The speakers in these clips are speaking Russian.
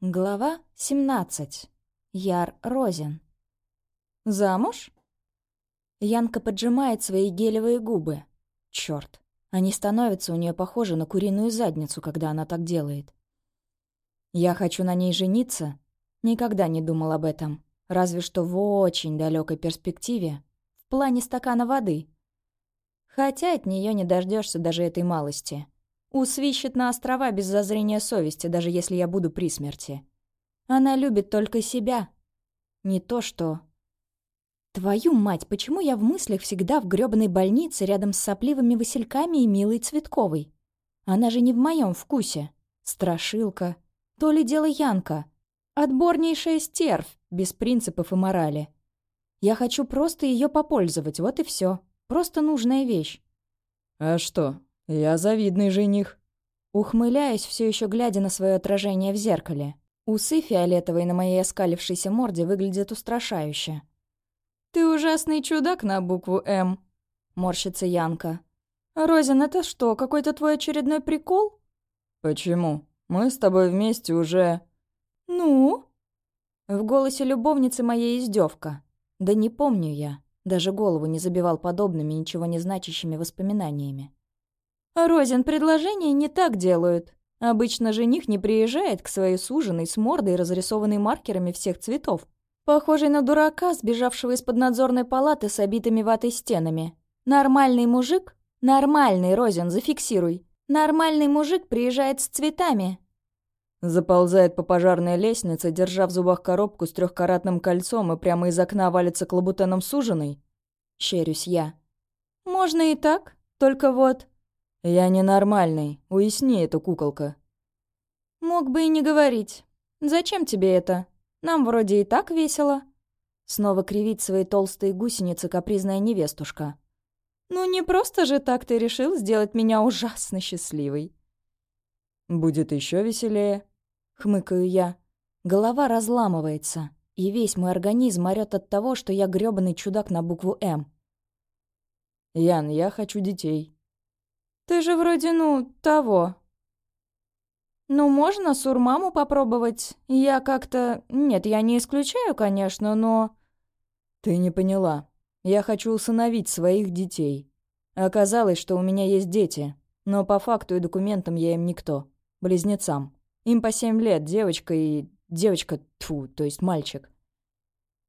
Глава 17. Яр Розин. «Замуж?» Янка поджимает свои гелевые губы. Чёрт, они становятся у нее похожи на куриную задницу, когда она так делает. Я хочу на ней жениться. Никогда не думал об этом. Разве что в очень далекой перспективе. В плане стакана воды. Хотя от нее не дождешься даже этой малости. Усвищет на острова без зазрения совести, даже если я буду при смерти. Она любит только себя. Не то что... Твою мать, почему я в мыслях всегда в грёбаной больнице рядом с сопливыми васильками и милой Цветковой? Она же не в моем вкусе. Страшилка. То ли дело Янка. Отборнейшая стервь, без принципов и морали. Я хочу просто ее попользовать, вот и все. Просто нужная вещь. «А что, «Я завидный жених». Ухмыляюсь, все еще глядя на свое отражение в зеркале. Усы фиолетовые на моей оскалившейся морде выглядят устрашающе. «Ты ужасный чудак на букву «М», — морщится Янка. «Розин, это что, какой-то твой очередной прикол?» «Почему? Мы с тобой вместе уже...» «Ну?» В голосе любовницы моей издевка. Да не помню я. Даже голову не забивал подобными, ничего не значащими воспоминаниями. Розин предложения не так делают. Обычно жених не приезжает к своей суженой с мордой, разрисованной маркерами всех цветов. Похожий на дурака, сбежавшего из-под надзорной палаты с обитыми ватой стенами. Нормальный мужик? Нормальный, Розин, зафиксируй. Нормальный мужик приезжает с цветами. Заползает по пожарной лестнице, держа в зубах коробку с трехкаратным кольцом и прямо из окна валится к лабутенам суженой? Щерюсь я. Можно и так, только вот... «Я ненормальный. Уясни это, куколка». «Мог бы и не говорить. Зачем тебе это? Нам вроде и так весело». Снова кривит свои толстые гусеницы капризная невестушка. «Ну не просто же так ты решил сделать меня ужасно счастливой». «Будет еще веселее», — хмыкаю я. Голова разламывается, и весь мой организм орёт от того, что я грёбаный чудак на букву «М». «Ян, я хочу детей». Ты же вроде, ну, того. Ну, можно сурмаму попробовать. Я как-то... Нет, я не исключаю, конечно, но... Ты не поняла. Я хочу усыновить своих детей. Оказалось, что у меня есть дети, но по факту и документам я им никто. Близнецам. Им по семь лет, девочка и... Девочка, тфу, то есть мальчик.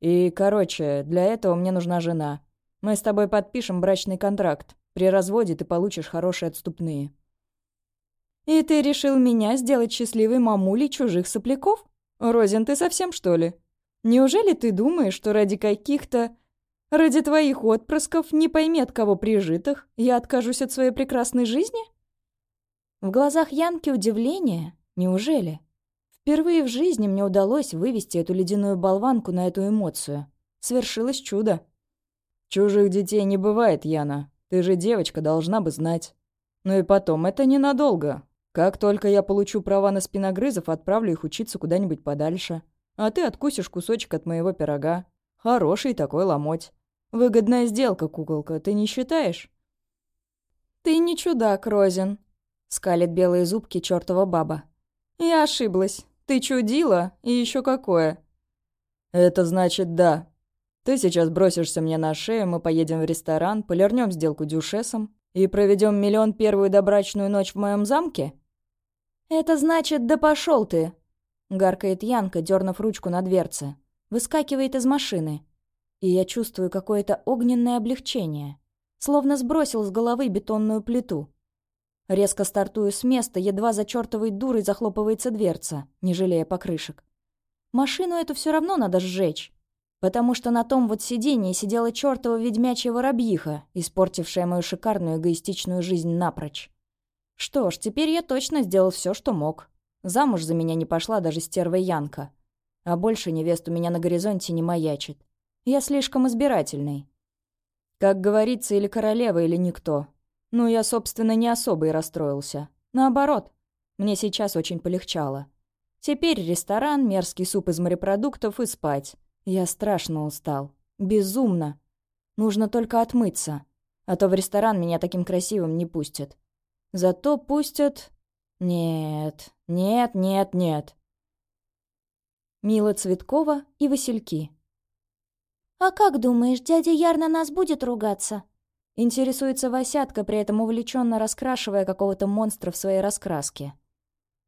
И, короче, для этого мне нужна жена. Мы с тобой подпишем брачный контракт. При разводе ты получишь хорошие отступные». «И ты решил меня сделать счастливой мамулей чужих сопляков? Розин, ты совсем, что ли? Неужели ты думаешь, что ради каких-то... Ради твоих отпрысков, не пойми от кого прижитых, я откажусь от своей прекрасной жизни?» В глазах Янки удивление. Неужели? Впервые в жизни мне удалось вывести эту ледяную болванку на эту эмоцию. Свершилось чудо. «Чужих детей не бывает, Яна. Ты же девочка, должна бы знать. Ну и потом, это ненадолго. Как только я получу права на спиногрызов, отправлю их учиться куда-нибудь подальше. А ты откусишь кусочек от моего пирога. Хороший такой ломоть. Выгодная сделка, куколка, ты не считаешь? Ты не чудак, Розин, скалит белые зубки чертова баба. Я ошиблась. Ты чудила, и еще какое. Это значит да. Ты сейчас бросишься мне на шею, мы поедем в ресторан, полирнем сделку дюшесом и проведем миллион первую добрачную ночь в моем замке? Это значит, да пошел ты! Гаркает Янка, дернув ручку на дверце. Выскакивает из машины. И я чувствую какое-то огненное облегчение. Словно сбросил с головы бетонную плиту. Резко стартую с места, едва за чертовой дурой захлопывается дверца, не жалея покрышек. Машину эту все равно надо сжечь потому что на том вот сиденье сидела чертова ведьмячья воробьиха, испортившая мою шикарную эгоистичную жизнь напрочь. Что ж, теперь я точно сделал все, что мог. Замуж за меня не пошла даже стерва Янка. А больше невест у меня на горизонте не маячит. Я слишком избирательный. Как говорится, или королева, или никто. Ну, я, собственно, не особо и расстроился. Наоборот, мне сейчас очень полегчало. Теперь ресторан, мерзкий суп из морепродуктов и спать. Я страшно устал. Безумно. Нужно только отмыться. А то в ресторан меня таким красивым не пустят. Зато пустят... Нет, нет, нет, нет. Мила Цветкова и Васильки. «А как думаешь, дядя Яр на нас будет ругаться?» Интересуется Васятка, при этом увлеченно раскрашивая какого-то монстра в своей раскраске.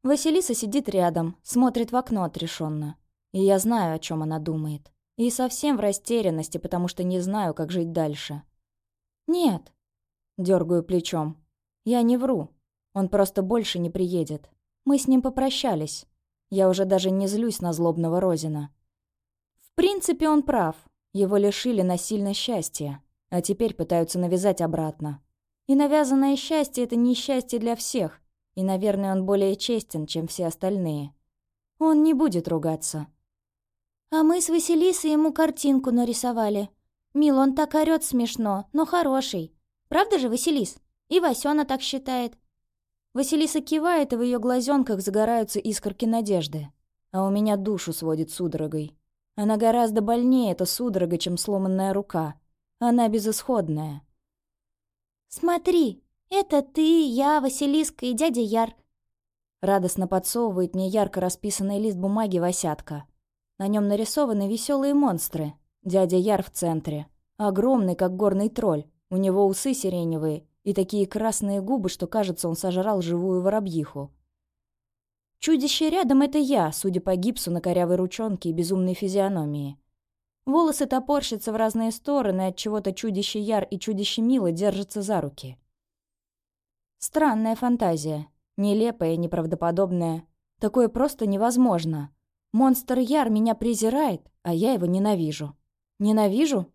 Василиса сидит рядом, смотрит в окно отрешенно. И я знаю, о чем она думает. И совсем в растерянности, потому что не знаю, как жить дальше. «Нет», — дергаю плечом. «Я не вру. Он просто больше не приедет. Мы с ним попрощались. Я уже даже не злюсь на злобного Розина. В принципе, он прав. Его лишили насильно счастья, а теперь пытаются навязать обратно. И навязанное счастье — это не счастье для всех, и, наверное, он более честен, чем все остальные. Он не будет ругаться. А мы с Василисой ему картинку нарисовали. Мил, он так орёт смешно, но хороший. Правда же, Василис? И Васёна так считает. Василиса кивает, и в ее глазенках загораются искорки надежды. А у меня душу сводит судорогой. Она гораздо больнее, эта судорога, чем сломанная рука. Она безысходная. «Смотри, это ты, я, Василиска и дядя Яр». Радостно подсовывает мне ярко расписанный лист бумаги Васятка. На нем нарисованы веселые монстры. Дядя Яр в центре. Огромный, как горный тролль. У него усы сиреневые и такие красные губы, что, кажется, он сожрал живую воробьиху. Чудище рядом — это я, судя по гипсу на корявой ручонке и безумной физиономии. Волосы топорщатся в разные стороны, от чего-то чудище Яр и чудище Мила держатся за руки. Странная фантазия. Нелепая, неправдоподобная. Такое просто невозможно. Монстр Яр меня презирает, а я его ненавижу. Ненавижу?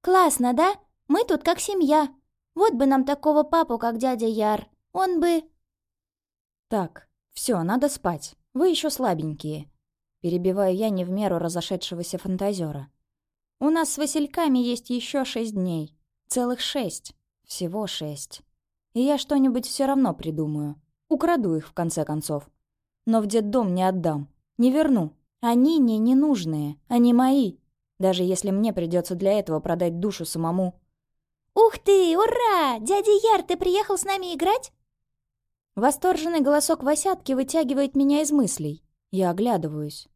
«Классно, да? Мы тут как семья», вот бы нам такого папу, как дядя Яр. Он бы...» «Так, все, надо спать. Вы еще слабенькие». Перебиваю я не в меру разошедшегося фантазера. «У нас с Васильками есть еще шесть дней. Целых шесть. Всего шесть. И я что-нибудь все равно придумаю. Украду их, в конце концов. Но в детдом не отдам. Не верну. Они мне не нужные. Они мои. Даже если мне придется для этого продать душу самому. «Ух ты! Ура! Дядя Яр, ты приехал с нами играть?» Восторженный голосок Васятки вытягивает меня из мыслей. Я оглядываюсь.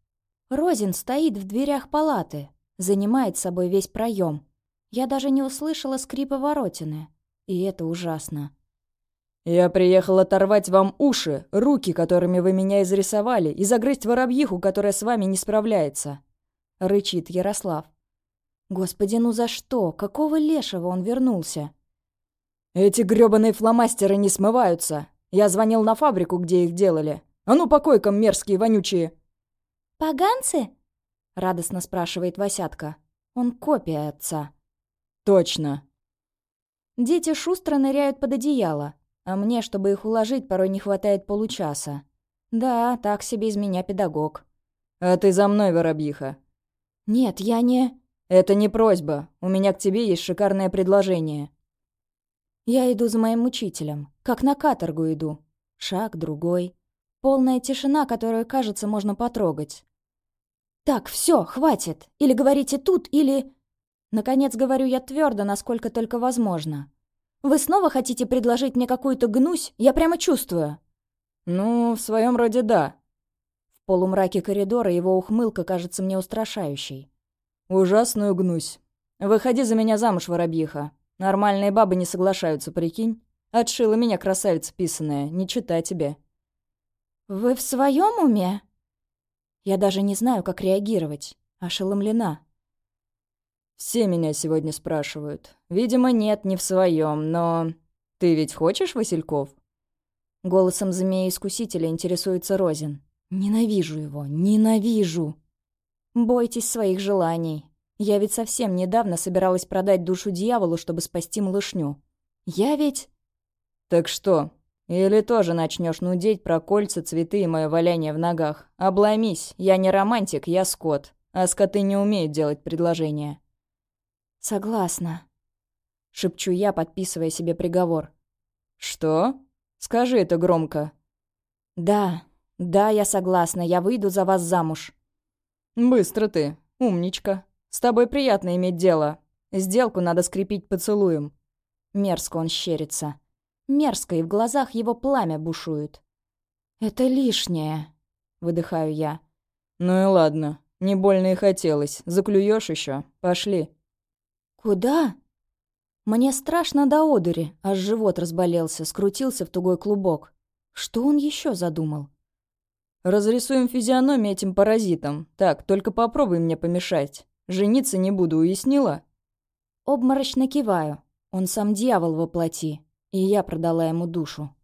Розин стоит в дверях палаты, занимает собой весь проем. Я даже не услышала скрипа воротины. И это ужасно. «Я приехал оторвать вам уши, руки, которыми вы меня изрисовали, и загрызть воробьиху, которая с вами не справляется», — рычит Ярослав. Господи, ну за что? Какого лешего он вернулся? Эти грёбаные фломастеры не смываются. Я звонил на фабрику, где их делали. А ну, по койкам мерзкие, вонючие. «Поганцы?» — радостно спрашивает Васятка. Он копия отца. «Точно». Дети шустро ныряют под одеяло, а мне, чтобы их уложить, порой не хватает получаса. Да, так себе из меня педагог. «А ты за мной, воробьиха». «Нет, я не...» «Это не просьба. У меня к тебе есть шикарное предложение». Я иду за моим учителем, как на каторгу иду. Шаг, другой. Полная тишина, которую, кажется, можно потрогать. «Так, все, хватит. Или говорите тут, или...» Наконец говорю я твердо, насколько только возможно. «Вы снова хотите предложить мне какую-то гнусь? Я прямо чувствую». «Ну, в своем роде да». В полумраке коридора его ухмылка кажется мне устрашающей. «Ужасную гнусь. Выходи за меня замуж, воробьиха. Нормальные бабы не соглашаются, прикинь. Отшила меня красавица писаная, не читай тебе». «Вы в своем уме?» Я даже не знаю, как реагировать. Ошеломлена. «Все меня сегодня спрашивают. Видимо, нет, не в своем, но... Ты ведь хочешь Васильков?» Голосом змеи-искусителя интересуется Розин. «Ненавижу его, ненавижу!» Бойтесь своих желаний. Я ведь совсем недавно собиралась продать душу дьяволу, чтобы спасти малышню. Я ведь... Так что? Или тоже начнешь нудеть про кольца, цветы и мое валяние в ногах? Обломись, я не романтик, я скот. А скоты не умеют делать предложения. Согласна. Шепчу я, подписывая себе приговор. Что? Скажи это громко. Да, да, я согласна, я выйду за вас замуж. «Быстро ты, умничка. С тобой приятно иметь дело. Сделку надо скрепить поцелуем». Мерзко он щерится. Мерзко, и в глазах его пламя бушует. «Это лишнее», — выдыхаю я. Ну и ладно, не больно и хотелось. Заклюешь еще. Пошли. Куда? Мне страшно до одури, аж живот разболелся, скрутился в тугой клубок. Что он еще задумал? Разрисуем физиономию этим паразитам. Так, только попробуй мне помешать. Жениться не буду, уяснила? Обморочно киваю. Он сам дьявол воплоти, и я продала ему душу.